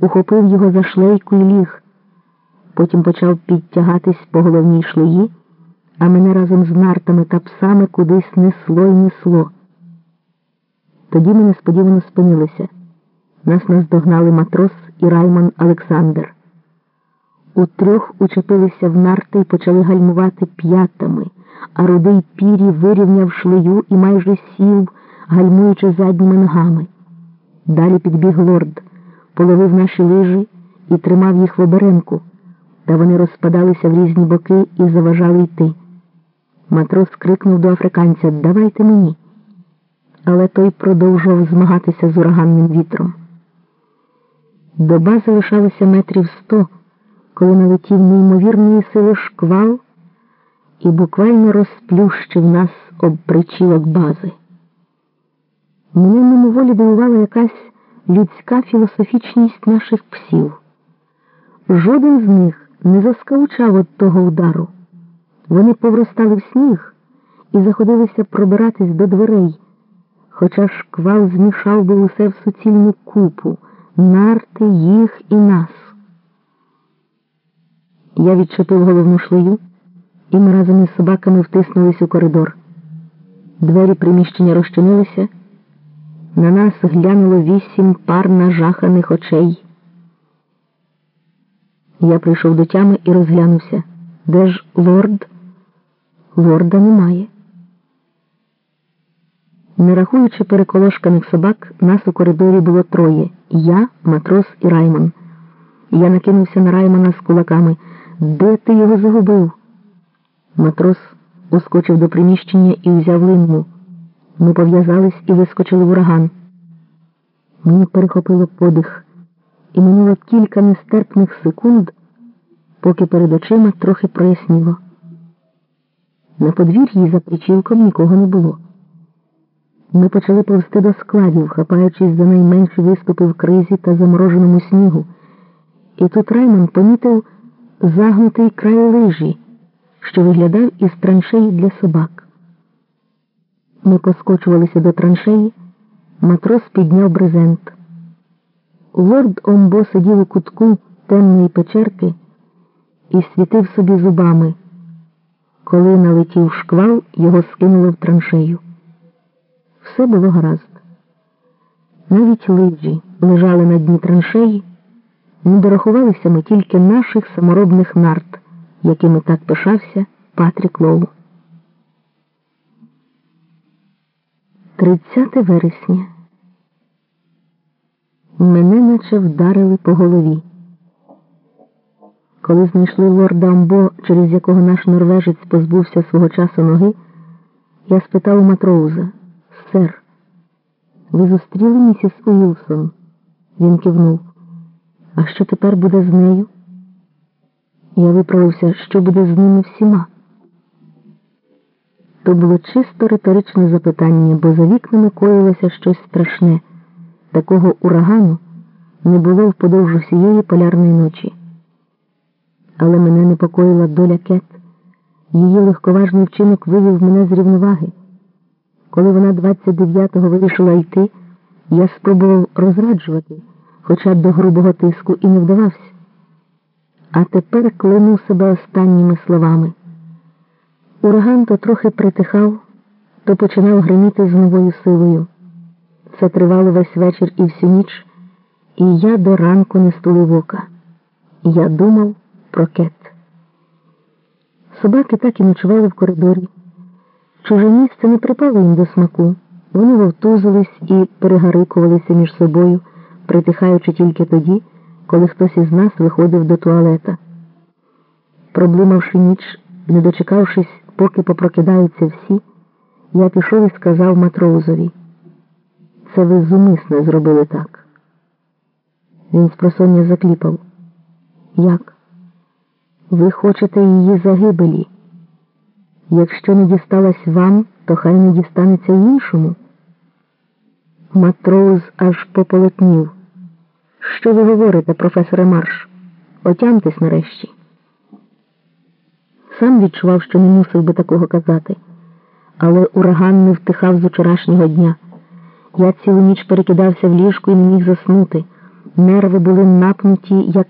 ухопив його за шлейку і ліг. Потім почав підтягатись по головній шлеї, а мене разом з нартами та псами кудись несло й несло. Тоді ми несподівано спинилися. Нас наздогнали матрос і Раймон Олександр. Утрьох учепилися в нарти і почали гальмувати п'ятами, а рудий пірі вирівняв шлею і майже сів, гальмуючи задніми ногами. Далі підбіг лорд, половив наші лижі і тримав їх в оберемку, та вони розпадалися в різні боки і заважали йти. Матрос крикнув до африканця Давайте мені. Але той продовжував змагатися з ураганним вітром. До бази лишалося метрів сто, коли налетів неймовірної сили шквал і буквально розплющив нас об причілок бази. Мене мимоволі дивувала якась людська філософічність наших псів. Жоден з них не заскавучав від того удару. Вони повростали в сніг і заходилися пробиратись до дверей, хоча шквал змішав би усе в суцільну купу, нарти, їх і нас. Я відчепив головну шлею, і ми разом із собаками втиснулись у коридор. Двері приміщення розчинилися. На нас глянуло вісім пар нажаханих очей. Я прийшов до тями і розглянувся. Де ж лорд? Лорда немає. Не рахуючи переколошканих собак, нас у коридорі було троє я, матрос і Раймон. Я накинувся на Раймона з кулаками. Де ти його загубив? Матрос ускочив до приміщення і взяв линну. Ми пов'язались і вискочили в ураган. Мені перехопило подих, і минуло кілька нестерпних секунд, поки перед очима трохи проясніло. На подвір'ї за причілком нікого не було. Ми почали повсти до складів, хапаючись за найменші виступи в кризі та замороженому снігу. І тут Раймон помітив загнутий край лижі, що виглядав із траншеї для собак. Ми поскочувалися до траншеї, матрос підняв брезент. Лорд Омбо сидів у кутку темної печерки і світив собі зубами. Коли налетів шквал, його скинуло в траншею. Все було гаразд. Навіть лижі лежали на дні траншеї, не дорахувалися ми тільки наших саморобних нарт, якими так пишався Патрік Лоу. 30 вересня. Мене наче вдарили по голові. Коли знайшли лорда Амбо, через якого наш норвежець позбувся свого часу ноги, я спитав у матроуза, сер, ви зустріли місіс Уілсон? Він кивнув. А що тепер буде з нею? Я виправився, що буде з ними всіма. То було чисто риторичне запитання, бо за вікнами коїлося щось страшне. Такого урагану не було вподовж усієї полярної ночі. Але мене непокоїла доля кет. Її легковажний вчинок вивів мене з рівноваги. Коли вона 29-го вирішила йти, я спробував розраджувати, хоча до грубого тиску і не вдавався. А тепер клянув себе останніми словами. Ураган то трохи притихав, то починав гриміти з новою силою. Це тривало весь вечір і всю ніч, і я до ранку не стулив ока. Я думав про кет. Собаки так і ночували в коридорі. Чуже місце не припало їм до смаку. Вони вовтузились і перегарикувалися між собою, притихаючи тільки тоді, коли хтось із нас виходив до туалета. Проблимавши ніч, не дочекавшись, поки попрокидаються всі, я пішов і сказав матроузові. Це ви зумисне зробили так. Він спросоння закліпав. Як? Ви хочете її загибелі? Якщо не дісталась вам, то хай не дістанеться іншому. Матроуз аж пополотнів. Що ви говорите, професоре Марш? Отямтесь нарешті. Сам відчував, що не мусив би такого казати, але ураган не втихав з вчорашнього дня. Я цілу ніч перекидався в ліжку і не міг заснути. Нерви були напнуті, як